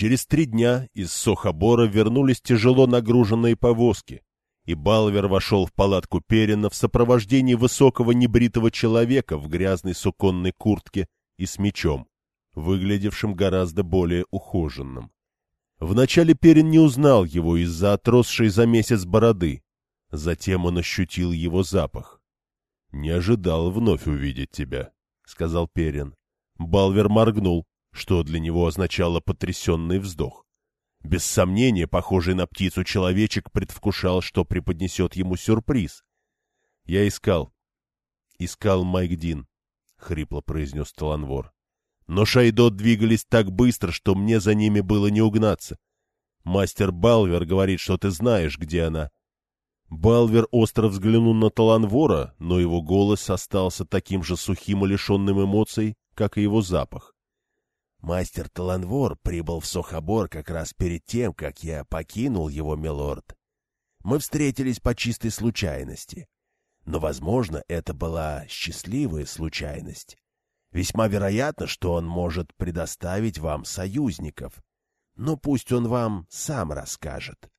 Через три дня из Сохобора вернулись тяжело нагруженные повозки, и Балвер вошел в палатку Перина в сопровождении высокого небритого человека в грязной суконной куртке и с мечом, выглядевшим гораздо более ухоженным. Вначале Перин не узнал его из-за отросшей за месяц бороды, затем он ощутил его запах. — Не ожидал вновь увидеть тебя, — сказал Перин. Балвер моргнул, что для него означало потрясенный вздох. Без сомнения, похожий на птицу человечек предвкушал, что преподнесет ему сюрприз. — Я искал. — Искал Майк Дин, — хрипло произнес Таланвор. Но Шайдот двигались так быстро, что мне за ними было не угнаться. Мастер Балвер говорит, что ты знаешь, где она. Балвер остро взглянул на Таланвора, но его голос остался таким же сухим и лишенным эмоций, как и его запах. Мастер Таланвор прибыл в Сохобор как раз перед тем, как я покинул его, милорд. Мы встретились по чистой случайности. Но, возможно, это была счастливая случайность. Весьма вероятно, что он может предоставить вам союзников. Но пусть он вам сам расскажет.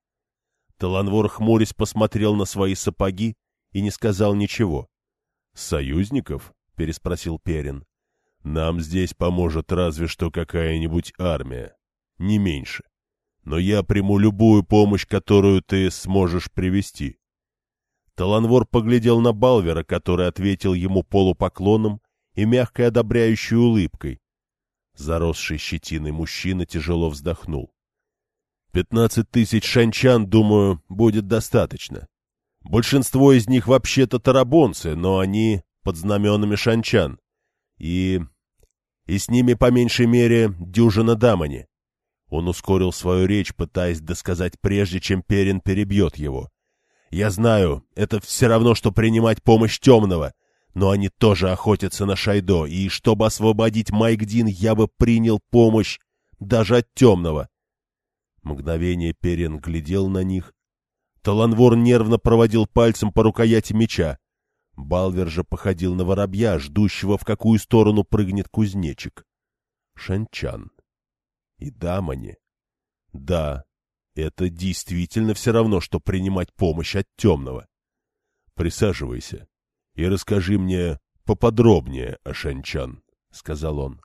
Таланвор хмурясь посмотрел на свои сапоги и не сказал ничего. — Союзников? — переспросил Перин. Нам здесь поможет разве что какая-нибудь армия. Не меньше. Но я приму любую помощь, которую ты сможешь привести. Таланвор поглядел на Балвера, который ответил ему полупоклоном и мягкой одобряющей улыбкой. Заросший щетиной мужчина тяжело вздохнул. Пятнадцать тысяч шанчан, думаю, будет достаточно. Большинство из них вообще-то тарабонцы, но они под знаменами шанчан. И... и с ними по меньшей мере дюжина дамани. Он ускорил свою речь, пытаясь досказать прежде, чем Перин перебьет его. «Я знаю, это все равно, что принимать помощь темного, но они тоже охотятся на Шайдо, и чтобы освободить Майкдин, я бы принял помощь даже от темного». Мгновение Перин глядел на них. Таланвор нервно проводил пальцем по рукояти меча. Балвер же походил на воробья, ждущего, в какую сторону прыгнет кузнечик. Шанчан. И Дамани. Да, это действительно все равно, что принимать помощь от темного. Присаживайся и расскажи мне поподробнее о Шанчан, — сказал он.